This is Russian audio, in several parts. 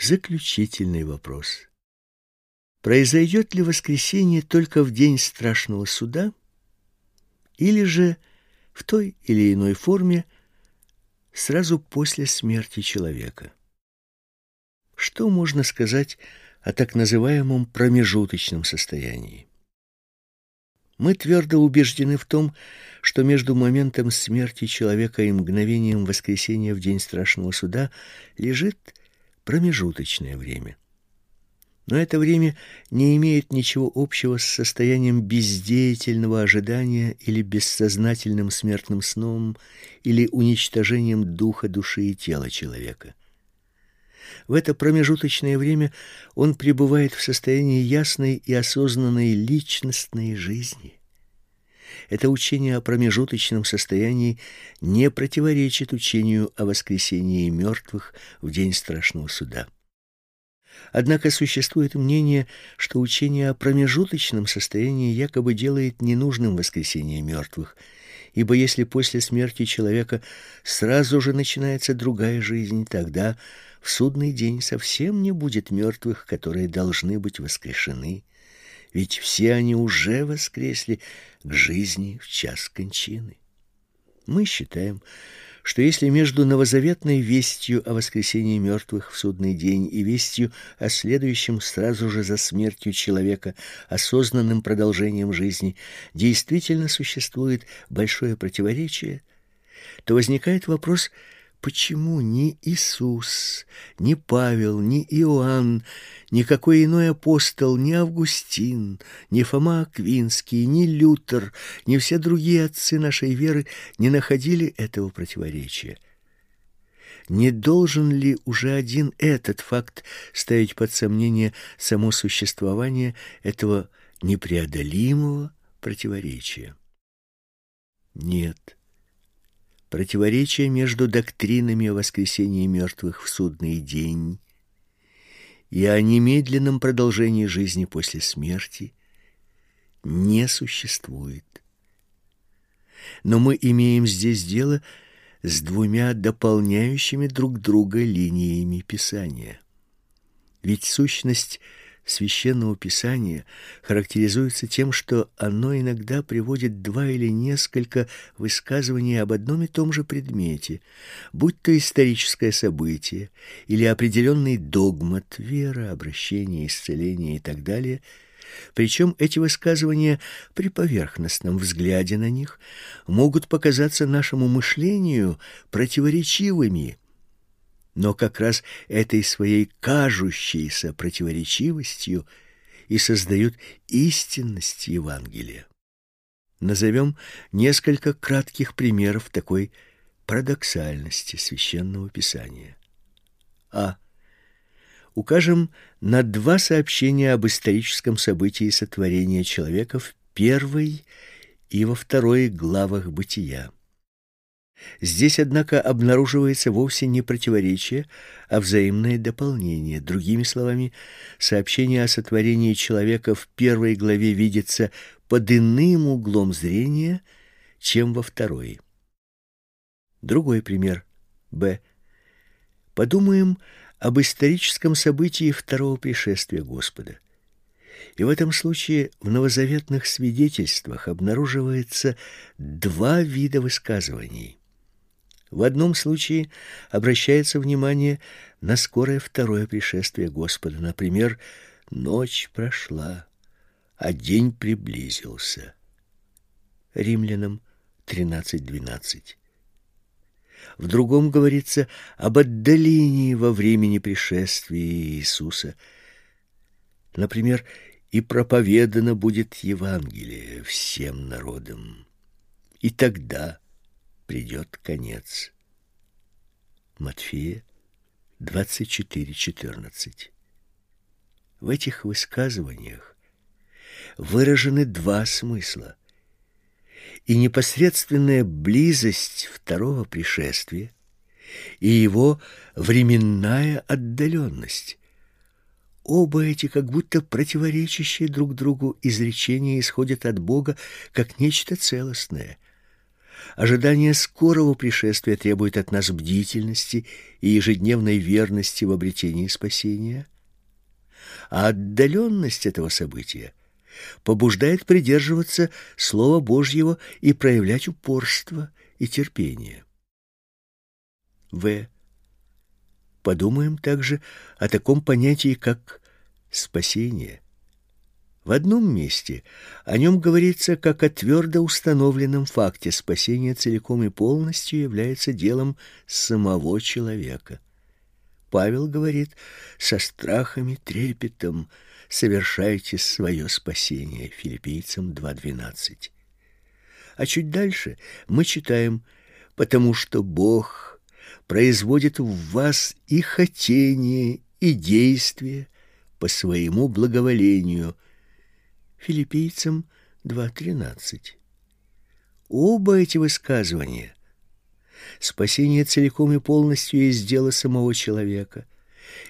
заключительный вопрос. Произойдет ли воскресение только в день страшного суда, или же в той или иной форме сразу после смерти человека? Что можно сказать о так называемом промежуточном состоянии? Мы твердо убеждены в том, что между моментом смерти человека и мгновением воскресения в день страшного суда лежит промежуточное время. Но это время не имеет ничего общего с состоянием бездеятельного ожидания или бессознательным смертным сном или уничтожением духа, души и тела человека. В это промежуточное время он пребывает в состоянии ясной и осознанной личностной жизни. Это учение о промежуточном состоянии не противоречит учению о воскресении мертвых в день страшного суда. Однако существует мнение, что учение о промежуточном состоянии якобы делает ненужным воскресение мертвых, ибо если после смерти человека сразу же начинается другая жизнь, тогда в судный день совсем не будет мертвых, которые должны быть воскрешены, ведь все они уже воскресли к жизни в час кончины. Мы считаем, что если между новозаветной вестью о воскресении мертвых в судный день и вестью о следующем сразу же за смертью человека осознанным продолжением жизни действительно существует большое противоречие, то возникает вопрос – Почему ни Иисус, ни Павел, ни Иоанн, никакой иной апостол, ни Августин, ни Фома Аквинский, ни Лютер, ни все другие отцы нашей веры не находили этого противоречия? Не должен ли уже один этот факт ставить под сомнение само существование этого непреодолимого противоречия? Нет противоречие между доктринами о воскресении мертвых в судный день и о немедленном продолжении жизни после смерти не существует. Но мы имеем здесь дело с двумя дополняющими друг друга линиями Писания. Ведь сущность – священного писания характеризуется тем, что оно иногда приводит два или несколько высказываний об одном и том же предмете, будь то историческое событие или определенный догмат, вера, обращение, исцеление и так далее – причем эти высказывания при поверхностном взгляде на них могут показаться нашему мышлению противоречивыми, но как раз этой своей кажущейся противоречивостью и создают истинность Евангелия. Назовем несколько кратких примеров такой парадоксальности священного писания. А. Укажем на два сообщения об историческом событии сотворения человека в первой и во второй главах Бытия. Здесь, однако, обнаруживается вовсе не противоречие, а взаимное дополнение. Другими словами, сообщение о сотворении человека в первой главе видится под иным углом зрения, чем во второй. Другой пример. Б. Подумаем об историческом событии второго пришествия Господа. И в этом случае в новозаветных свидетельствах обнаруживается два вида высказываний. В одном случае обращается внимание на скорое второе пришествие Господа. Например, ночь прошла, а день приблизился. Римлянам 13.12. В другом говорится об отдалении во времени пришествия Иисуса. Например, «И проповедано будет Евангелие всем народам». И тогда придет конец. Матфея 24:14. В этих высказываниях выражены два смысла. И непосредственная близость второго пришествия, и его временная отдаленность. Оба эти как будто противоречащие друг другу изречения исходят от Бога как нечто целостное – Ожидание скорого пришествия требует от нас бдительности и ежедневной верности в обретении спасения, а отдаленность этого события побуждает придерживаться Слова Божьего и проявлять упорство и терпение. В. Подумаем также о таком понятии, как спасение. В одном месте о нем говорится как о твердо установленном факте спасения целиком и полностью является делом самого человека. Павел говорит со страхом и трепетом совершайте свое спасение. Филиппийцам 2:12. А чуть дальше мы читаем: потому что Бог производит в вас и хотение, и действие по своему благоволению. Филиппийцам 2:13. Оба эти высказывания спасение целиком и полностью есть дело самого человека,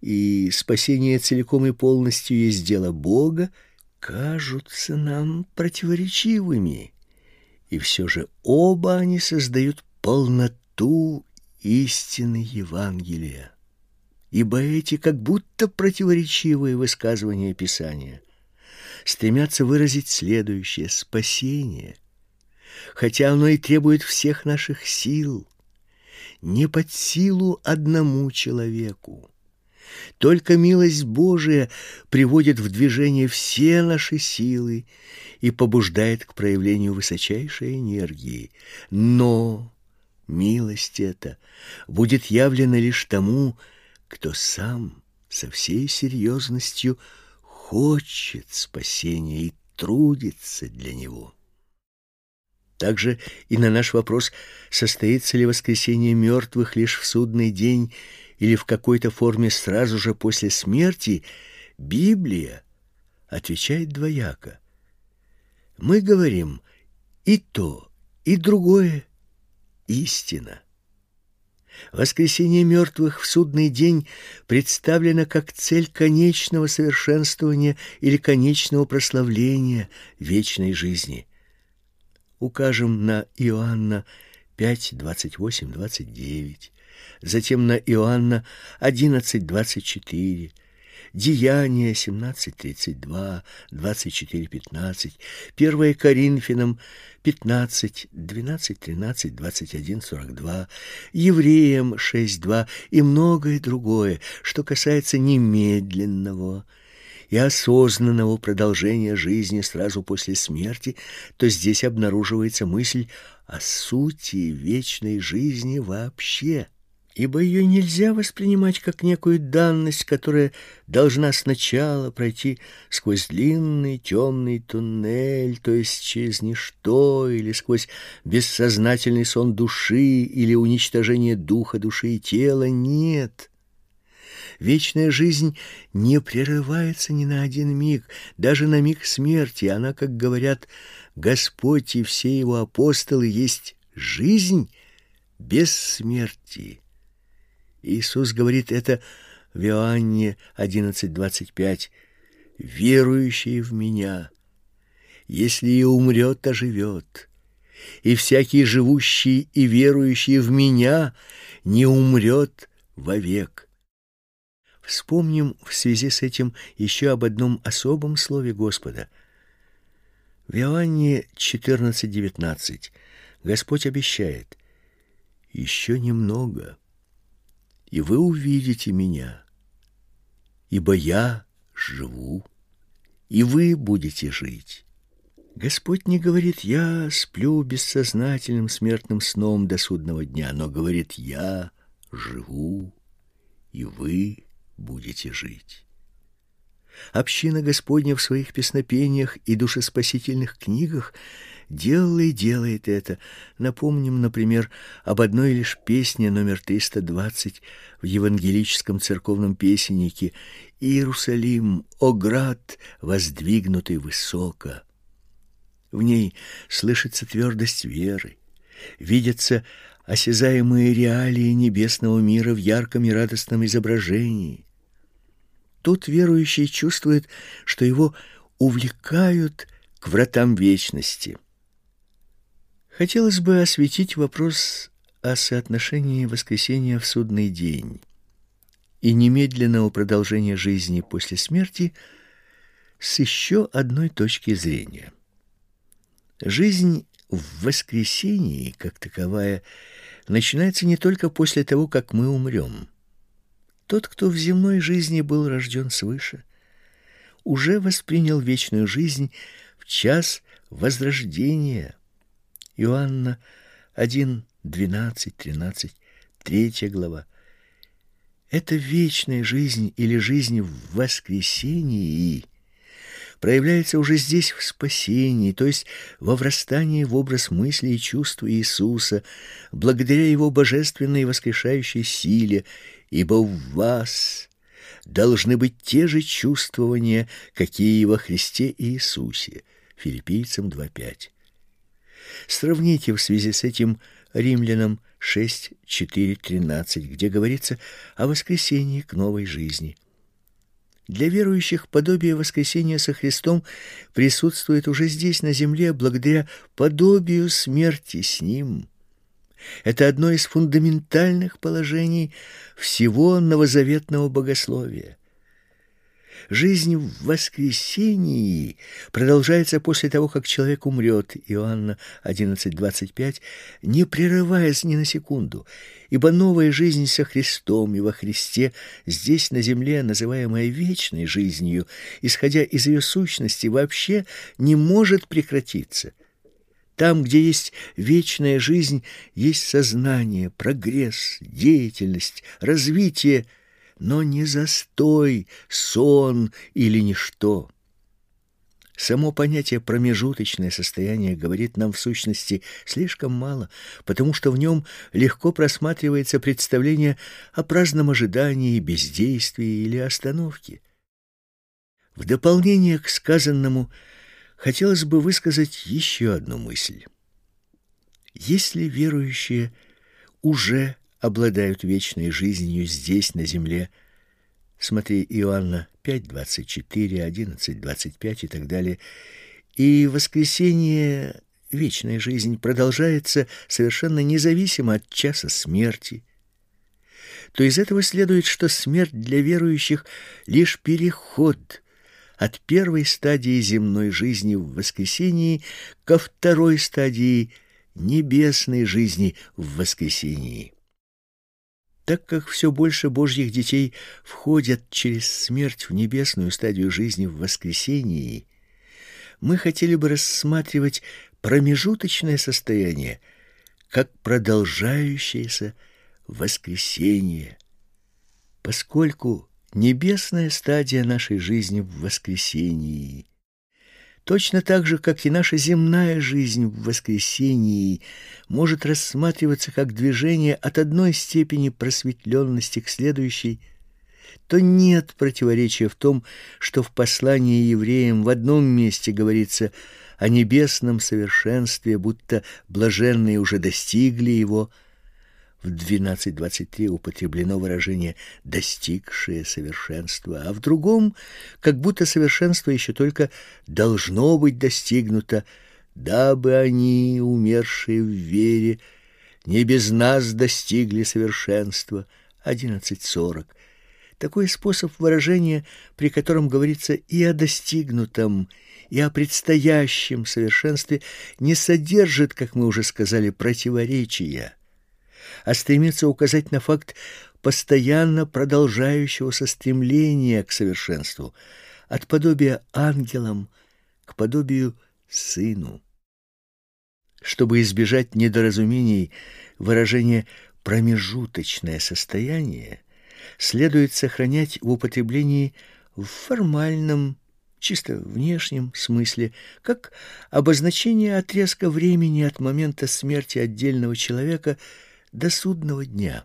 и спасение целиком и полностью есть дело Бога, кажутся нам противоречивыми. И все же оба они создают полноту истины Евангелия. Ибо эти как будто противоречивые высказывания Писания стремятся выразить следующее спасение, хотя оно и требует всех наших сил, не под силу одному человеку. Только милость Божия приводит в движение все наши силы и побуждает к проявлению высочайшей энергии. Но милость эта будет явлена лишь тому, кто сам со всей серьезностью хочет спасения и трудится для него. Также и на наш вопрос, состоится ли воскресение мертвых лишь в судный день или в какой-то форме сразу же после смерти, Библия отвечает двояко. Мы говорим и то, и другое истина. Воскресение мертвых в судный день представлено как цель конечного совершенствования или конечного прославления вечной жизни. Укажем на Иоанна 5, 28, 29, затем на Иоанна 11, 24, Деяния 17:32, 24:15, 1 Коринфянам 15, 12, 13, 21, 42, Евреям 6:2 и многое другое, что касается немедленного и осознанного продолжения жизни сразу после смерти, то здесь обнаруживается мысль о сути вечной жизни вообще ибо ее нельзя воспринимать как некую данность, которая должна сначала пройти сквозь длинный темный туннель, то есть через ничто, или сквозь бессознательный сон души, или уничтожение духа, души и тела. Нет. Вечная жизнь не прерывается ни на один миг, даже на миг смерти. Она, как говорят Господь и все его апостолы, есть жизнь без смерти. Иисус говорит это в Иоанне 11:25. Верующий в меня, если и умрет, оживет. И всякий живущий и верующий в меня не умрет вовек. Вспомним в связи с этим еще об одном особом слове Господа. В Иоанне 14:19 Господь обещает: еще немного и вы увидите меня, ибо я живу, и вы будете жить. Господь не говорит «я сплю бессознательным смертным сном до судного дня», но говорит «я живу, и вы будете жить». Община Господня в своих песнопениях и душеспасительных книгах делала и делает это. Напомним, например, об одной лишь песне номер 320 в евангелическом церковном песеннике «Иерусалим, о град, воздвигнутый высоко». В ней слышится твердость веры, видятся осязаемые реалии небесного мира в ярком и радостном изображении. Тут верующий чувствует, что его увлекают к вратам вечности – Хотелось бы осветить вопрос о соотношении воскресения в судный день и немедленного продолжения жизни после смерти с еще одной точки зрения. Жизнь в воскресении, как таковая, начинается не только после того, как мы умрем. Тот, кто в земной жизни был рожден свыше, уже воспринял вечную жизнь в час возрождения. Иоанна 1, 12, 13, 3 глава. Это вечная жизнь или жизнь в воскресении проявляется уже здесь в спасении, то есть во врастании в образ мысли и чувств Иисуса, благодаря Его божественной воскрешающей силе, ибо в вас должны быть те же чувствования, какие и во Христе Иисусе. Филиппийцам 2.5. Сравните в связи с этим Римлянам 6, 4, 13, где говорится о воскресении к новой жизни. Для верующих подобие воскресения со Христом присутствует уже здесь, на земле, благодаря подобию смерти с Ним. Это одно из фундаментальных положений всего новозаветного богословия. Жизнь в воскресении продолжается после того, как человек умрет, Иоанна 11:25, не прерываясь ни на секунду, ибо новая жизнь со Христом и во Христе здесь на земле, называемая вечной жизнью, исходя из ее сущности, вообще не может прекратиться. Там, где есть вечная жизнь, есть сознание, прогресс, деятельность, развитие – но не застой, сон или ничто. Само понятие промежуточное состояние говорит нам в сущности слишком мало, потому что в нем легко просматривается представление о праздном ожидании, бездействии или остановке. В дополнение к сказанному хотелось бы высказать еще одну мысль. Если верующие уже обладают вечной жизнью здесь, на земле. Смотри Иоанна 5, 24, 11, 25 и так далее. И воскресение, вечная жизнь продолжается совершенно независимо от часа смерти. То из этого следует, что смерть для верующих лишь переход от первой стадии земной жизни в воскресении ко второй стадии небесной жизни в воскресении. Так как все больше Божьих детей входят через смерть в небесную стадию жизни в воскресении, мы хотели бы рассматривать промежуточное состояние как продолжающееся воскресение, поскольку небесная стадия нашей жизни в воскресении Точно так же, как и наша земная жизнь в воскресении может рассматриваться как движение от одной степени просветленности к следующей, то нет противоречия в том, что в послании евреям в одном месте говорится о небесном совершенстве, будто блаженные уже достигли его, в 12.23 употреблено выражение «достигшее совершенства», а в другом, как будто совершенство еще только должно быть достигнуто, дабы они, умершие в вере, не без нас достигли совершенства. 11.40. Такой способ выражения, при котором говорится и о достигнутом, и о предстоящем совершенстве, не содержит, как мы уже сказали, противоречия а стремится указать на факт постоянно продолжающегося стремления к совершенству, от подобия ангелам к подобию сыну. Чтобы избежать недоразумений, выражение «промежуточное состояние» следует сохранять в употреблении в формальном, чисто внешнем смысле, как обозначение отрезка времени от момента смерти отдельного человека – до судного дня.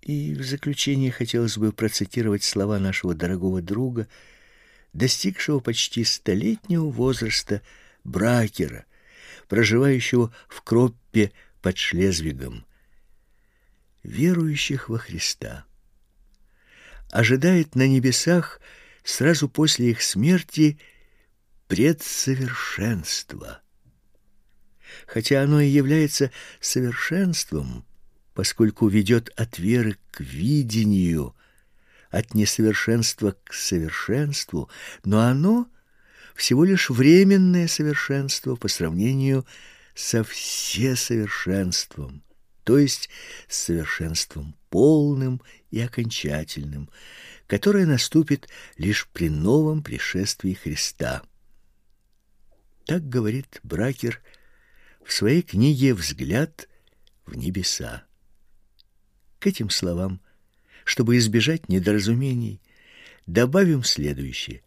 И в заключение хотелось бы процитировать слова нашего дорогого друга, достигшего почти столетнего возраста Бракера, проживающего в Кроппе под Шлезвигом. Верующих во Христа ожидает на небесах сразу после их смерти предсовершенство. Хотя оно и является совершенством, поскольку ведет от веры к видению, от несовершенства к совершенству, но оно всего лишь временное совершенство по сравнению со всесовершенством, то есть с совершенством полным и окончательным, которое наступит лишь при новом пришествии Христа. Так говорит Бракер в своей книге «Взгляд в небеса». К этим словам, чтобы избежать недоразумений, добавим следующее.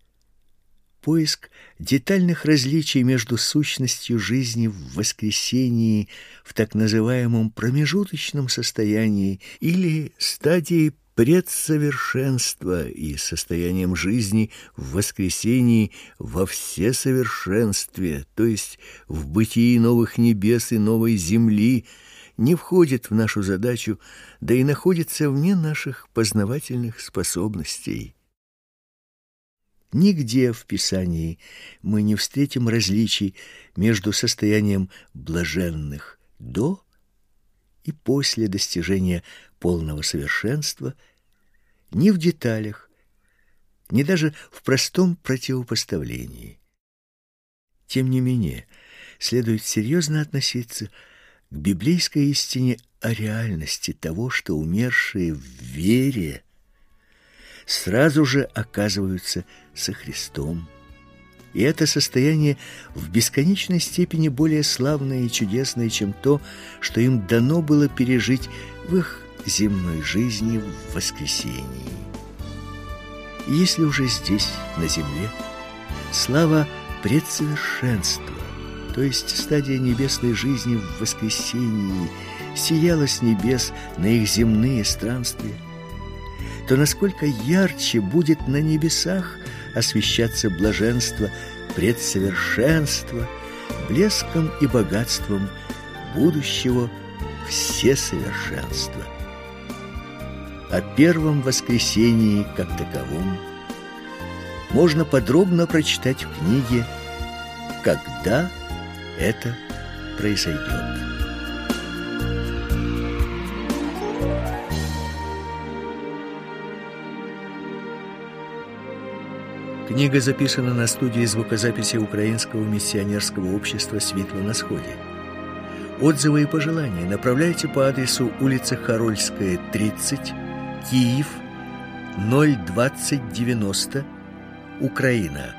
Поиск детальных различий между сущностью жизни в воскресении в так называемом промежуточном состоянии или стадии предсовершенства и состоянием жизни в воскресении во всесовершенстве, то есть в бытии новых небес и новой земли, не входит в нашу задачу, да и находится вне наших познавательных способностей. Нигде в Писании мы не встретим различий между состоянием блаженных до и после достижения полного совершенства, ни в деталях, ни даже в простом противопоставлении. Тем не менее, следует серьезно относиться к библейской истине о реальности того, что умершие в вере сразу же оказываются со Христом. И это состояние в бесконечной степени более славное и чудесное, чем то, что им дано было пережить в их земной жизни в воскресении. Если уже здесь, на земле, слава предсовершенства, то есть стадия небесной жизни в воскресении, сияла с небес на их земные странствия, то насколько ярче будет на небесах освещаться блаженство предсовершенства блеском и богатством будущего всесовершенства. О первом воскресении как таковом можно подробно прочитать в книге «Когда это произойдет». Книга записана на студии звукозаписи Украинского миссионерского общества «Светло на сходе». Отзывы и пожелания направляйте по адресу улица Харольская, 30, Киев, 02090, Украина,